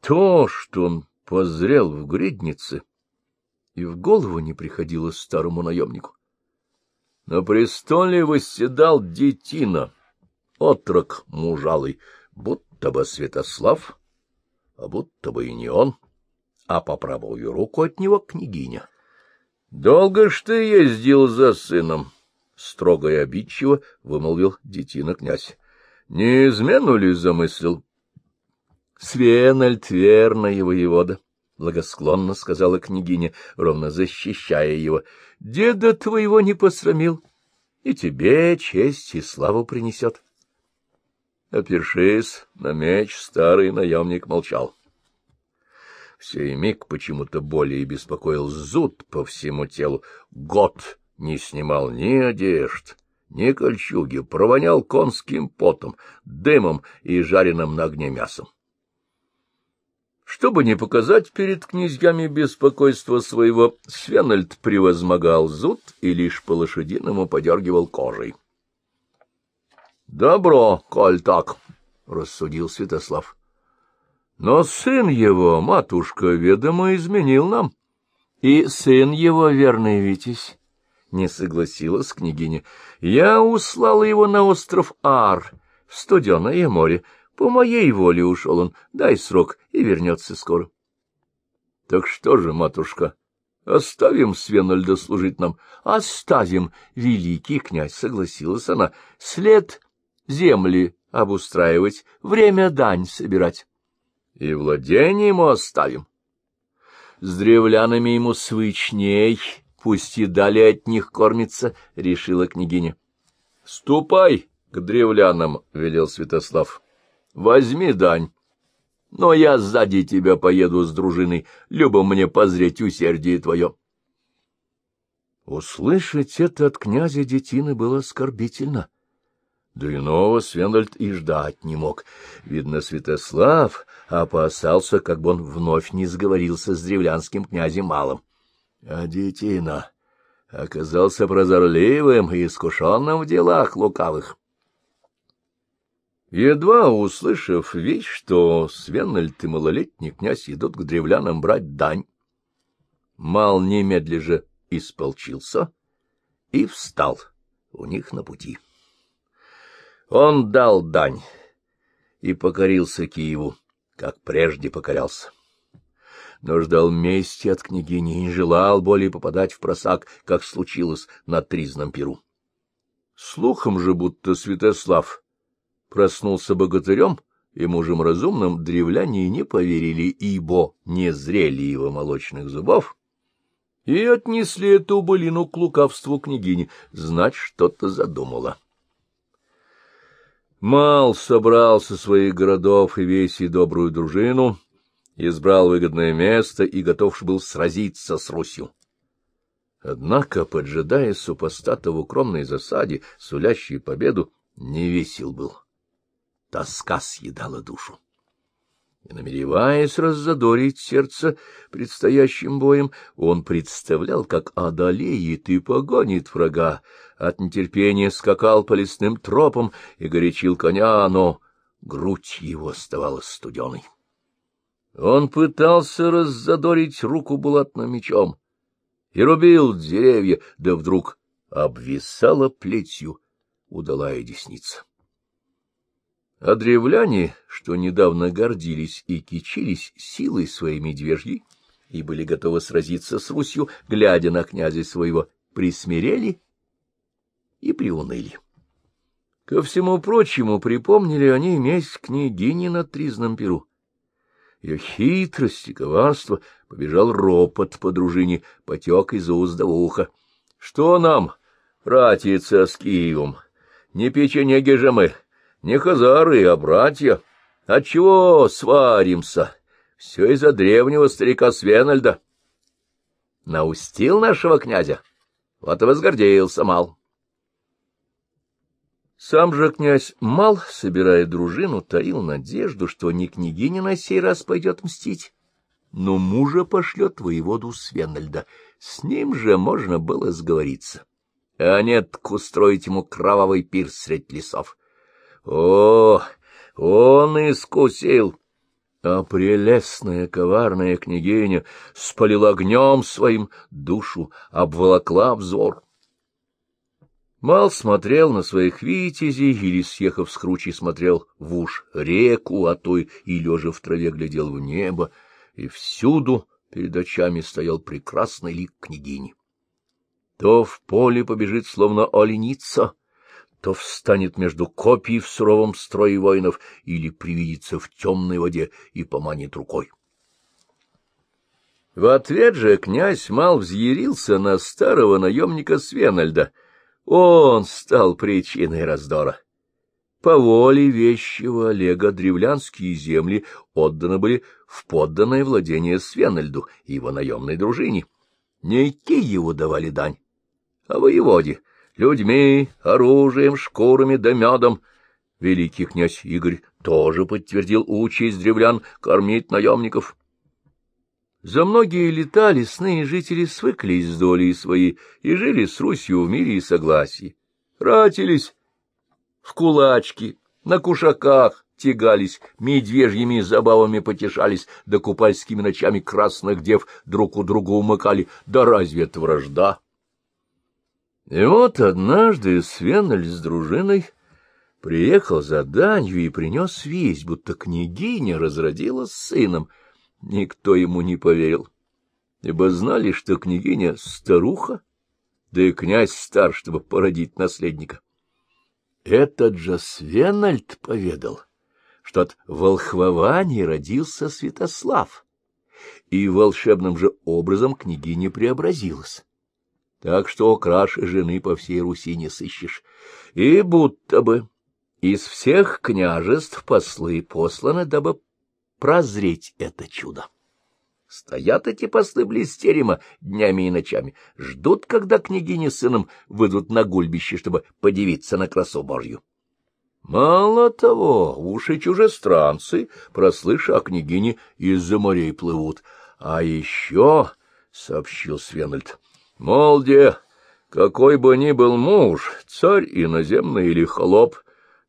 То, что он позрел в гриднице, и в голову не приходило старому наемнику. На престоле восседал детина, отрок мужалый, будто бы Святослав, а будто бы и не он, а по правую руку от него княгиня. — Долго ж ты ездил за сыном? — строго и обидчиво вымолвил детина князь. — Не измену ли замыслил? — Свенальд верно воевода, — благосклонно сказала княгиня, ровно защищая его. — Деда твоего не посрамил, и тебе честь и славу принесет. Опершись на меч, старый наемник молчал. В сей миг почему-то более беспокоил зуд по всему телу. Год не снимал ни одежд, ни кольчуги, провонял конским потом, дымом и жареным на огне мясом. Чтобы не показать перед князьями беспокойство своего, Свенальд превозмогал зуд и лишь по-лошадиному подергивал кожей. — Добро, коль так, — рассудил Святослав. — Но сын его, матушка, ведомо изменил нам. — И сын его, верный Витязь, — не согласилась княгиня. — Я услала его на остров Ар, в студеное море, — по моей воле ушел он, дай срок, и вернется скоро. — Так что же, матушка, оставим Свенальда служить нам? — Оставим, великий князь, — согласилась она, — след земли обустраивать, время дань собирать. И владение ему оставим. С древлянами ему свычней, пусть и далее от них кормится, — решила княгиня. — Ступай к древлянам, — велел Святослав. Возьми дань. Но я сзади тебя поеду с дружиной, любо мне позреть усердие твое. Услышать это от князя Детины было оскорбительно. Да иного Свендальд и ждать не мог. Видно, Святослав опасался, как бы он вновь не сговорился с древлянским князем Малым. А Детина оказался прозорливым и искушенным в делах лукавых. Едва услышав вещь, что Свенальд и малолетний князь идут к древлянам брать дань, Мал немедля же исполчился и встал у них на пути. Он дал дань и покорился Киеву, как прежде покорялся. Но ждал мести от княгини и не желал более попадать в просак, как случилось на Тризном Перу. Слухом же, будто Святослав проснулся богатырем и мужем разумным, древляне не поверили, ибо не зрели его молочных зубов, и отнесли эту былину к лукавству княгини, знать что-то задумала. Мал собрал со своих городов и весь и добрую дружину, избрал выгодное место и готов был сразиться с Русью. Однако, поджидая супостата в укромной засаде, сулящей победу, не весел был тоска съедала душу. И, намереваясь раззадорить сердце предстоящим боем, он представлял, как одолеет и погонит врага, от нетерпения скакал по лесным тропам и горячил коня, но грудь его оставалась студеной. Он пытался раззадорить руку булатным мечом и рубил деревья, да вдруг обвисала плетью удалая десница. А древляне, что недавно гордились и кичились силой своей медвежьей и были готовы сразиться с Русью, глядя на князя своего, присмирели и приуныли. Ко всему прочему припомнили они месть княгини на Тризном Перу. Ее хитрость и коварство побежал ропот по дружине, потек из уст уха. — Что нам, ратица с Киевом? Не печенеги же мы! — не хазары, а братья. Отчего сваримся? Все из-за древнего старика Свенальда. Наустил нашего князя, вот и возгордеился Мал. Сам же князь Мал, собирая дружину, таил надежду, что не княгиня на сей раз пойдет мстить, но мужа пошлет воеводу Свенальда. С ним же можно было сговориться, а нет устроить ему кровавый пир средь лесов. О, он искусил! а прелестная коварная княгиня спалила огнем своим душу, обволокла взор. Мал смотрел на своих витязей, или, съехав с кручи, смотрел в уж реку, а той и, лежа в траве, глядел в небо, и всюду перед очами стоял прекрасный лик княгини. То в поле побежит, словно оленица, то встанет между копий в суровом строе воинов или привидится в темной воде и поманит рукой. В ответ же князь Мал взъярился на старого наемника Свенальда — он стал причиной раздора. По воле вещего Олега древлянские земли отданы были в подданное владение Свенальду и его наемной дружине. Не Киеву давали дань, а воеводе, людьми, оружием, шкурами да медом. Великий князь Игорь тоже подтвердил участь древлян кормить наемников. За многие лета лесные жители свыклись с долей своей и жили с Русью в мире и согласии. Ратились в кулачки, на кушаках тягались, медвежьими забавами потешались, да купальскими ночами красных дев друг у друга умыкали. Да разве это вражда? И вот однажды Свенель с дружиной приехал за данью и принес весть, будто княгиня разродилась сыном — Никто ему не поверил, ибо знали, что княгиня — старуха, да и князь стар, чтобы породить наследника. Этот же Свенальд поведал, что от волхвования родился Святослав, и волшебным же образом княгиня преобразилась. Так что краше жены по всей Руси не сыщешь. И будто бы из всех княжеств послы посланы, дабы прозреть это чудо. Стоят эти послы близ терема днями и ночами, ждут, когда княгини с сыном выйдут на гульбище, чтобы подивиться на красу Божью. Мало того, уши чужестранцы, прослыша о княгине, из-за морей плывут. А еще, — сообщил Свенальд, — мол, где, какой бы ни был муж, царь иноземный или холоп,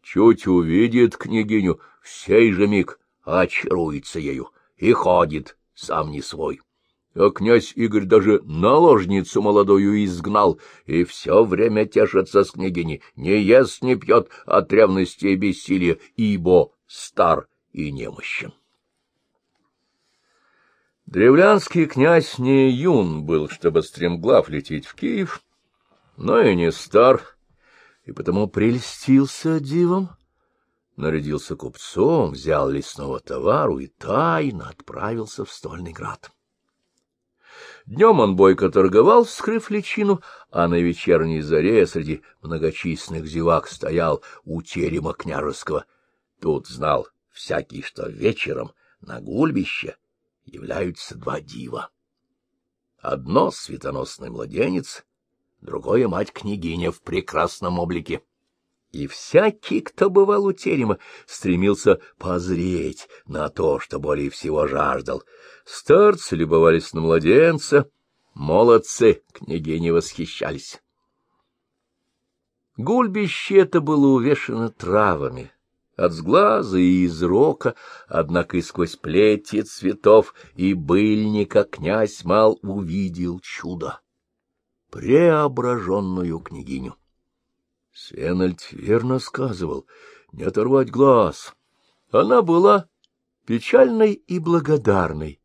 чуть увидит княгиню, в сей же миг очаруется ею и ходит, сам не свой. А князь Игорь даже наложницу молодую изгнал, и все время тешится с княгиней, не ест, не пьет от ревности и бессилия, ибо стар и немощен. Древлянский князь не юн был, чтобы стремглав лететь в Киев, но и не стар, и потому прельстился дивом, нарядился купцом, взял лесного товару и тайно отправился в Стольный град. Днем он бойко торговал, скрыв личину, а на вечерней заре среди многочисленных зевак стоял у терема княжеского. Тут знал всякий, что вечером на гульбище являются два дива. Одно — светоносный младенец, другое — мать-княгиня в прекрасном облике. И всякий, кто бывал у терема, стремился позреть на то, что более всего жаждал. Старцы любовались на младенца, молодцы княгини восхищались. Гульбище это было увешано травами, от сглаза и из рока, однако и сквозь плети цветов и быльника князь Мал увидел чудо — преображенную княгиню. Свенальд верно сказывал, не оторвать глаз. Она была печальной и благодарной,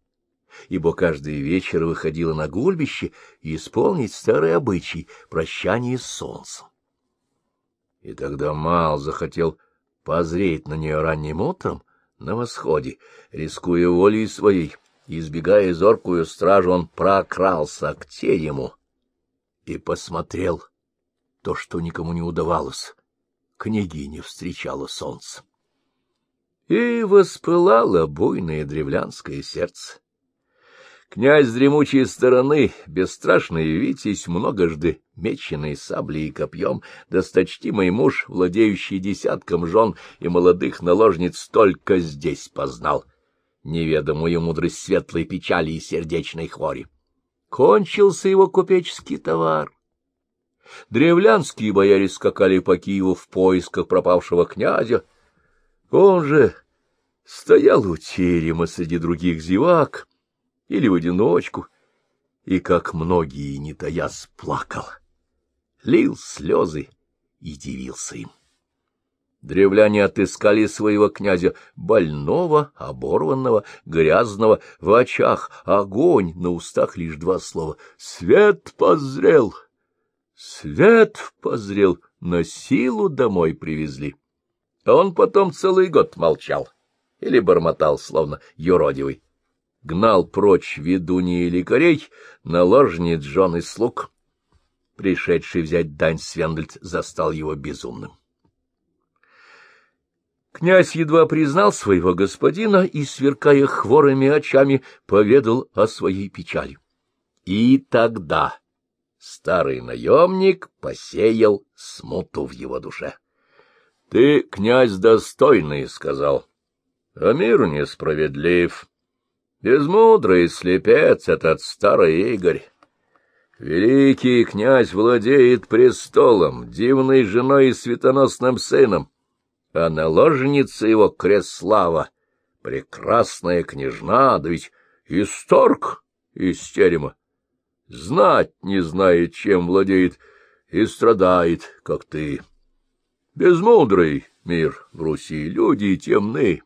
ибо каждый вечер выходила на гульбище исполнить старый обычай прощания с солнцем. И тогда Мал захотел позреть на нее ранним утром на восходе, рискуя волей своей, избегая зоркую стражу, он прокрался к терему и посмотрел — то, что никому не удавалось. Княгиня встречала солнце. И воспылало буйное древлянское сердце. Князь дремучей стороны, бесстрашный витязь, многожды меченный саблей и копьем, досточтимый муж, владеющий десятком жен и молодых наложниц, только здесь познал неведомую мудрость светлой печали и сердечной хвори. Кончился его купеческий товар, Древлянские бояре скакали по Киеву в поисках пропавшего князя. Он же стоял у терема среди других зевак или в одиночку, и, как многие, не таясь, плакал, лил слезы и дивился им. Древляне отыскали своего князя, больного, оборванного, грязного, в очах огонь, на устах лишь два слова. Свет позрел! Свет позрел! На силу домой привезли. А он потом целый год молчал или бормотал, словно юродивый. Гнал прочь ведуньи и лекарей, наложниц жен и слуг. Пришедший взять дань Свендальд застал его безумным. Князь едва признал своего господина и, сверкая хворыми очами, поведал о своей печали. И тогда старый наемник посеял смуту в его душе. — Ты, князь, достойный, — сказал, — а мир несправедлив. Безмудрый слепец этот старый Игорь. Великий князь владеет престолом, дивной женой и светоносным сыном, а наложница его Креслава, прекрасная княжна, да ведь исторг из терема, знать не знает, чем владеет, и страдает, как ты. Безмудрый мир в Руси, люди темны.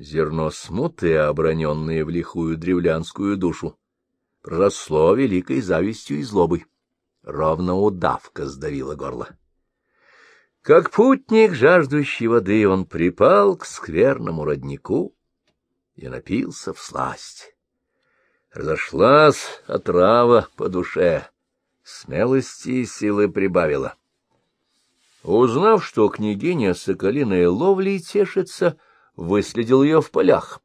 Зерно смуты, оброненное в лихую древлянскую душу, проросло великой завистью и злобой. Ровно удавка сдавила горло. Как путник, жаждущий воды, он припал к скверному роднику и напился в сласть. Разошлась отрава по душе, смелости и силы прибавила. Узнав, что княгиня Соколиной ловлей тешится, выследил ее в полях.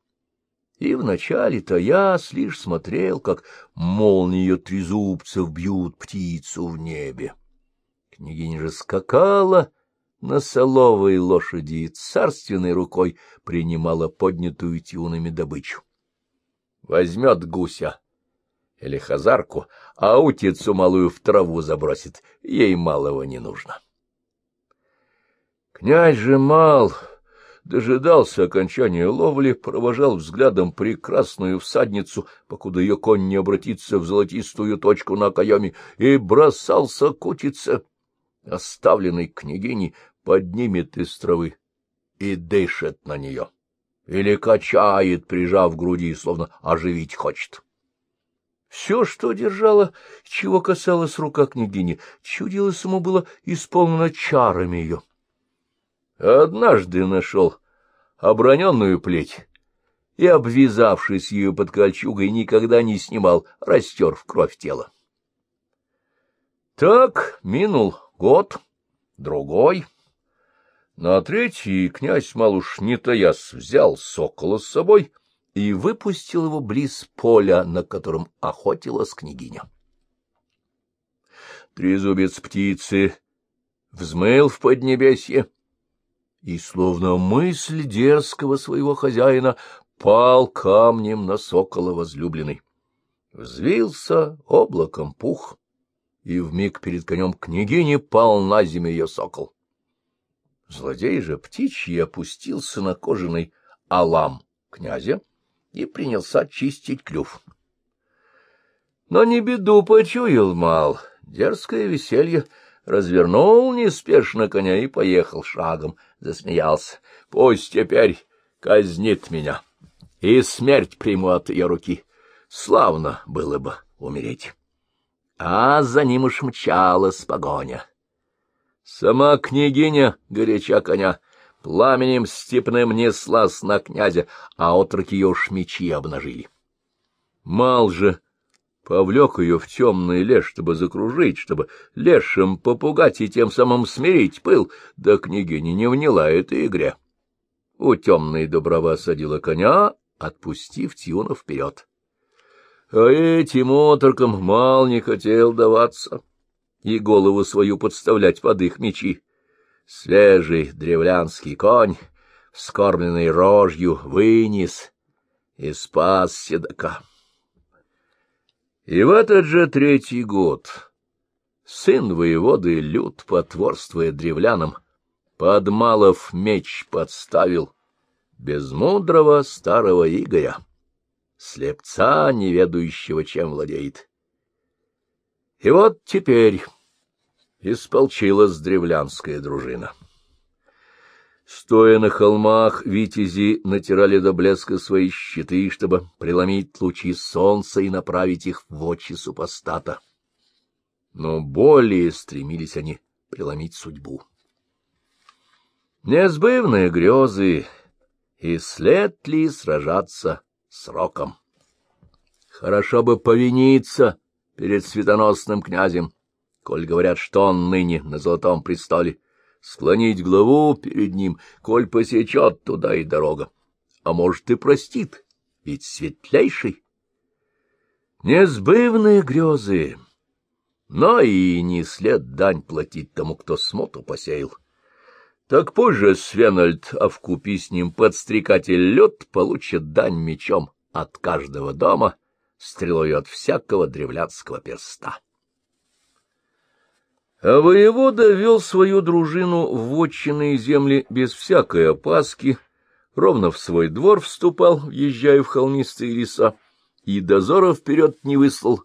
И вначале-то я лишь смотрел, как молнии трезубцев бьют птицу в небе. Княгиня же скакала на соловой лошади и царственной рукой принимала поднятую тюнами добычу. Возьмет гуся или хазарку, а утицу малую в траву забросит, ей малого не нужно. Князь же мал, дожидался окончания ловли, провожал взглядом прекрасную всадницу, покуда ее конь не обратится в золотистую точку на окоеме, и бросался кутиться. Оставленный княгиней поднимет из травы и дышит на нее, или качает, прижав груди, словно оживить хочет. Все, что держало, чего касалось рука княгини, чудилось ему было исполнено чарами ее. Однажды нашел оброненную плеть и, обвязавшись ее под кольчугой, никогда не снимал, растер в кровь тело. Так минул год, другой. На третий князь Малуш не таясь взял сокола с собой и выпустил его близ поля, на котором охотилась княгиня. Трезубец птицы взмыл в поднебесье, и, словно мысль дерзкого своего хозяина, пал камнем на сокола возлюбленный. Взвился облаком пух, и вмиг перед конем княгини пал на землю ее сокол. Злодей же птичий опустился на кожаный алам князя и принялся чистить клюв. Но не беду почуял мал, дерзкое веселье развернул неспешно коня и поехал шагом, засмеялся. Пусть теперь казнит меня, и смерть приму от ее руки. Славно было бы умереть. А за ним уж мчалась погоня. Сама княгиня, горяча коня, пламенем степным неслась на князя, а отроки ее уж мечи обнажили. Мал же повлек ее в темный лес, чтобы закружить, чтобы лешим попугать и тем самым смирить пыл, да княгиня не вняла этой игре. У темной доброва осадила коня, отпустив Тиона вперед. А этим отрокам мал не хотел даваться и голову свою подставлять под их мечи. Свежий древлянский конь, вскормленный рожью, вынес и спас седока. И в этот же третий год сын воеводы Люд, потворствуя древлянам, Подмалов меч подставил, без мудрого старого Игоря, слепца, неведающего, чем владеет. И вот теперь исполчилась древлянская дружина. Стоя на холмах, витязи натирали до блеска свои щиты, чтобы преломить лучи солнца и направить их в очи супостата. Но более стремились они преломить судьбу. Несбывные грезы, и след ли сражаться с роком? Хорошо бы повиниться перед светоносным князем, коль говорят, что он ныне на золотом престоле, склонить главу перед ним, коль посечет туда и дорога. А может, и простит, ведь светлейший. Несбывные грезы, но и не след дань платить тому, кто смуту посеял. Так позже Свенальд, а вкупе с ним подстрекатель лед, получит дань мечом от каждого дома, стрелой от всякого древляцкого перста. А воевода вел свою дружину в вотчинные земли без всякой опаски, ровно в свой двор вступал, въезжая в холмистые леса, и дозора вперед не выслал,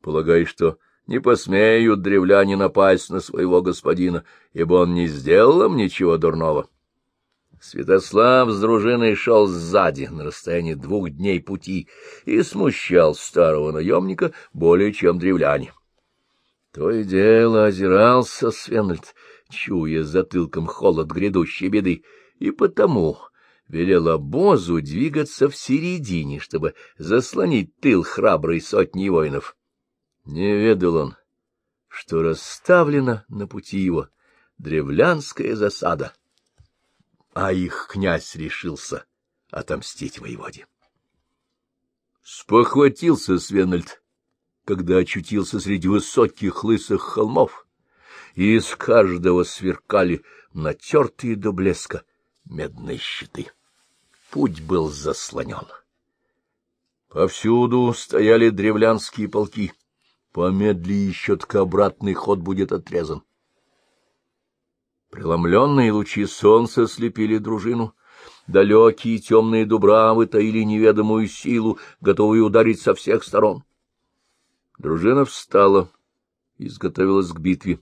полагая, что не посмеют древляне напасть на своего господина, ибо он не сделал им ничего дурного. Святослав с дружиной шел сзади, на расстоянии двух дней пути, и смущал старого наемника более, чем древляне. То и дело озирался Свенальд, чуя затылком холод грядущей беды, и потому велел обозу двигаться в середине, чтобы заслонить тыл храброй сотни воинов. Не ведал он, что расставлена на пути его древлянская засада, а их князь решился отомстить воеводе. Спохватился Свенальд когда очутился среди высоких лысых холмов, и из каждого сверкали натертые до блеска медные щиты. Путь был заслонен. Повсюду стояли древлянские полки. Помедли еще, так обратный ход будет отрезан. Преломленные лучи солнца слепили дружину. Далекие темные дубравы таили неведомую силу, готовые ударить со всех сторон. Дружина встала и изготовилась к битве,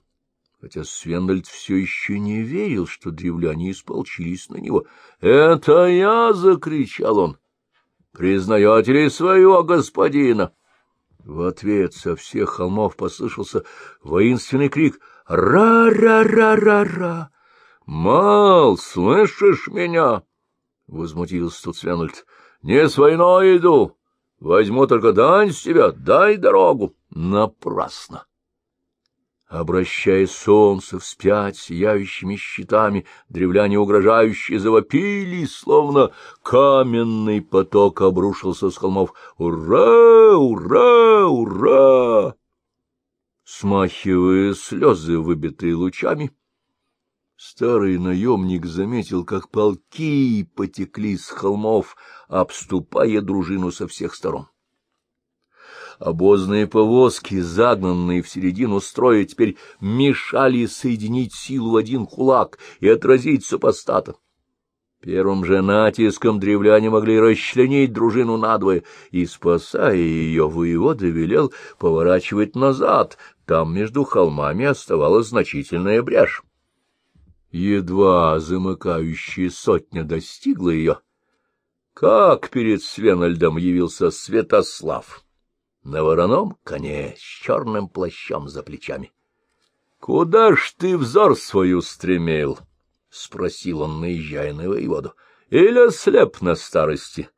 хотя Свендальд все еще не верил, что древляне исполчились на него. — Это я! — закричал он. — Признаете ли своего господина? В ответ со всех холмов послышался воинственный крик «Ра-ра-ра-ра-ра!» «Мал, слышишь меня?» — возмутился тут Свенальд. «Не с войной иду, Возьму только дань с тебя, дай дорогу. Напрасно. Обращая солнце вспять сияющими щитами, древляне угрожающие завопили, словно каменный поток обрушился с холмов. «Ура! Ура! Ура!» Смахивая слезы, выбитые лучами, Старый наемник заметил, как полки потекли с холмов, обступая дружину со всех сторон. Обозные повозки, загнанные в середину строя, теперь мешали соединить силу в один кулак и отразить супостата. Первым же натиском древляне могли расчленить дружину надвое, и, спасая ее, воевода велел поворачивать назад, там между холмами оставалась значительная брешь. Едва замыкающая сотня достигла ее, как перед Свенальдом явился Святослав на вороном коне с черным плащом за плечами. — Куда ж ты взор свою стремил? — спросил он, наезжая на воеводу. — Или слеп на старости?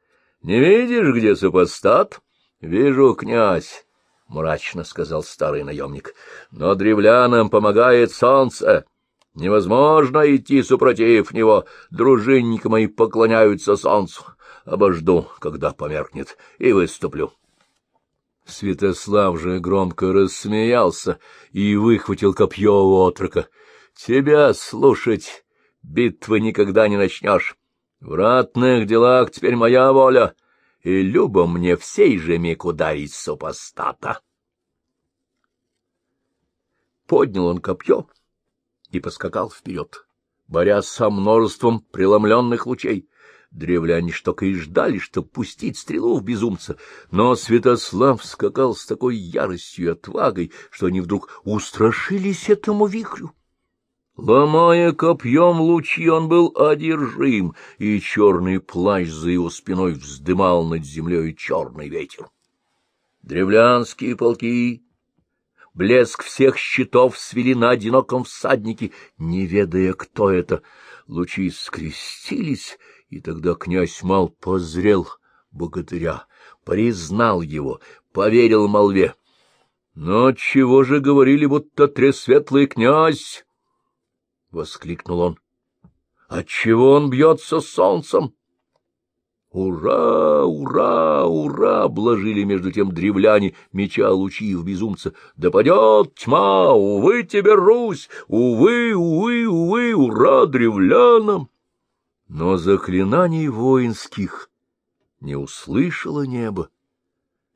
Не видишь, где супостат? — Вижу, князь, — мрачно сказал старый наемник. — Но древлянам помогает солнце. Невозможно идти супротив него. Дружинники мои поклоняются солнцу. Обожду, когда померкнет, и выступлю. Святослав же громко рассмеялся и выхватил копье у отрока. — Тебя слушать битвы никогда не начнешь. В ратных делах теперь моя воля, и любо мне всей же миг ударить супостата. Поднял он копье и поскакал вперед, борясь со множеством преломленных лучей. Древляне только и ждали, чтоб пустить стрелу в безумца, но Святослав скакал с такой яростью и отвагой, что они вдруг устрашились этому вихрю. Ломая копьем лучи, он был одержим, и черный плащ за его спиной вздымал над землей черный ветер. Древлянские полки, блеск всех щитов свели на одиноком всаднике, не ведая, кто это. Лучи скрестились, и тогда князь Мал позрел богатыря, признал его, поверил молве. Но чего же говорили, будто тресветлый князь? — воскликнул он. — Отчего он бьется солнцем? «Ура! Ура! Ура!» — обложили между тем древляне меча лучи в безумца. «Да падет тьма! Увы тебе, Русь! Увы, увы, увы! Ура древлянам!» Но заклинаний воинских не услышало небо,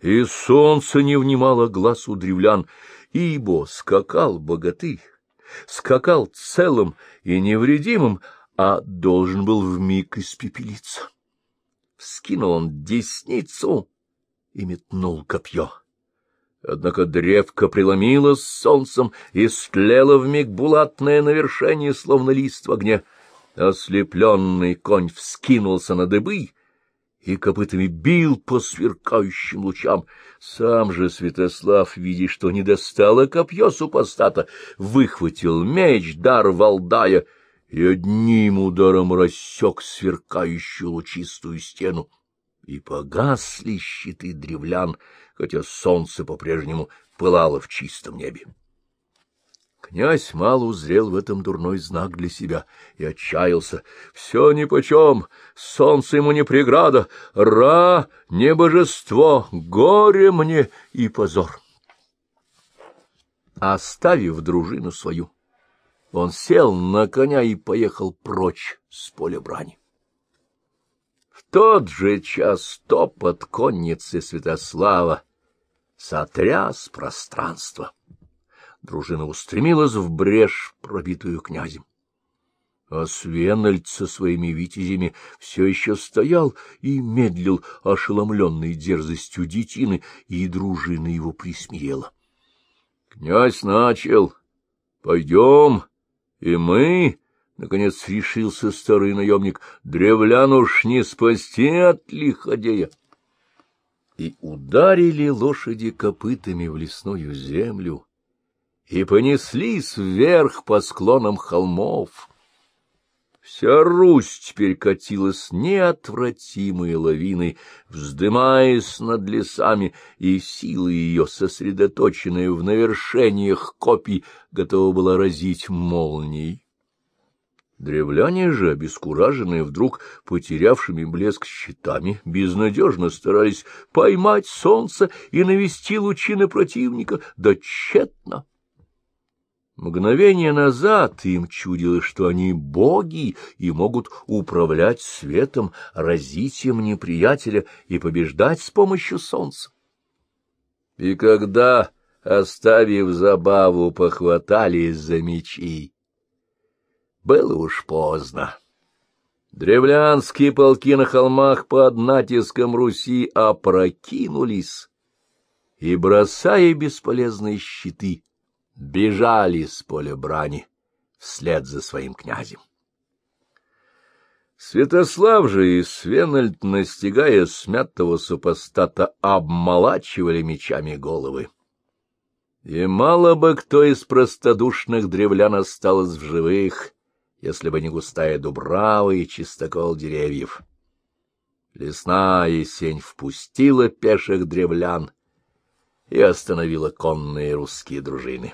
и солнце не внимало глаз у древлян, ибо скакал богатырь, скакал целым и невредимым, а должен был вмиг испепелиться. Вскинул он десницу и метнул копье. Однако древко преломило солнцем и стлело вмиг булатное навершение, словно лист в огне. Ослепленный конь вскинулся на дыбы и копытами бил по сверкающим лучам. Сам же Святослав, видя, что не достало копье супостата, выхватил меч, дар Валдая, и одним ударом рассек сверкающую лучистую стену. И погасли щиты древлян, хотя солнце по-прежнему пылало в чистом небе. Князь мало узрел в этом дурной знак для себя и отчаялся. Все нипочем, солнце ему не преграда, ра — не божество, горе мне и позор. Оставив дружину свою, он сел на коня и поехал прочь с поля брани. В тот же час топот конницы Святослава сотряс пространство дружина устремилась в брешь, пробитую князем. А Свенальд со своими витязями все еще стоял и медлил, ошеломленный дерзостью детины, и дружина его присмеяла. — Князь начал. Пойдем, и мы... Наконец решился старый наемник. Древлян уж не спасти от лиходея. И ударили лошади копытами в лесную землю и понеслись вверх по склонам холмов. Вся Русь теперь катилась неотвратимой лавиной, вздымаясь над лесами, и сила ее, сосредоточенная в навершениях копий, готова была разить молнией. Древляне же, обескураженные вдруг потерявшими блеск щитами, безнадежно старались поймать солнце и навести лучи на противника, да тщетно. Мгновение назад им чудилось, что они боги и могут управлять светом, разить им неприятеля и побеждать с помощью солнца. И когда, оставив забаву, похватались за мечи, было уж поздно. Древлянские полки на холмах под натиском Руси опрокинулись, и, бросая бесполезные щиты, бежали с поля брани вслед за своим князем. Святослав же и Свенальд, настигая смятого супостата, обмолачивали мечами головы. И мало бы кто из простодушных древлян осталось в живых, если бы не густая дубрава и чистокол деревьев. Лесная сень впустила пеших древлян и остановила конные русские дружины.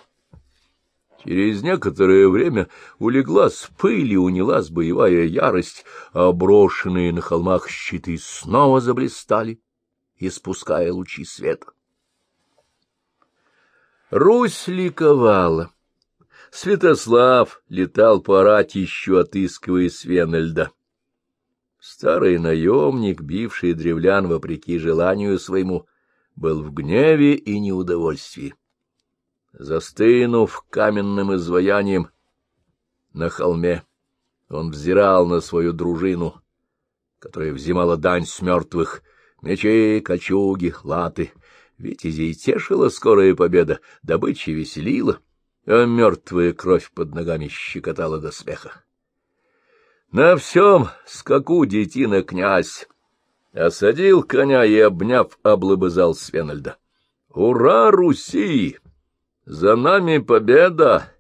Через некоторое время улеглась пыль и унялась боевая ярость, а брошенные на холмах щиты снова заблистали, испуская лучи света. Русь ликовала. Святослав летал по ратищу, отыскивая Свенельда. Старый наемник, бивший древлян вопреки желанию своему, был в гневе и неудовольствии застынув каменным изваянием на холме. Он взирал на свою дружину, которая взимала дань с мертвых, мечи, кольчуги, латы. Витязей тешила скорая победа, добыча веселила, а мертвая кровь под ногами щекотала до смеха. На всем скаку детина князь осадил коня и, обняв, облобызал Свенальда. «Ура, Руси! За нами победа!»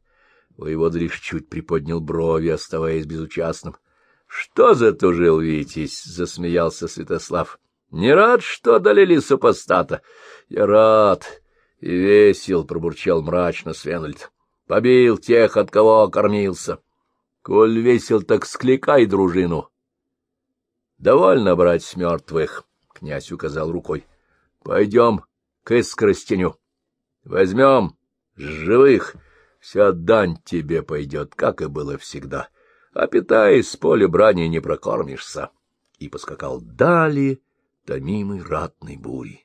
Воевода лишь чуть приподнял брови, оставаясь безучастным. — Что затужил Витязь? — засмеялся Святослав. — Не рад, что одолели супостата? — Я рад и весел, — пробурчал мрачно Свенальд. — Побил тех, от кого кормился. Коль весел, так скликай дружину. — Довольно брать с мертвых, — князь указал рукой. — Пойдем к искоростеню. Возьмем живых Вся дань тебе пойдет, как и было всегда, а питаясь с поля брани не прокормишься. И поскакал далее, томимый ратной бурей.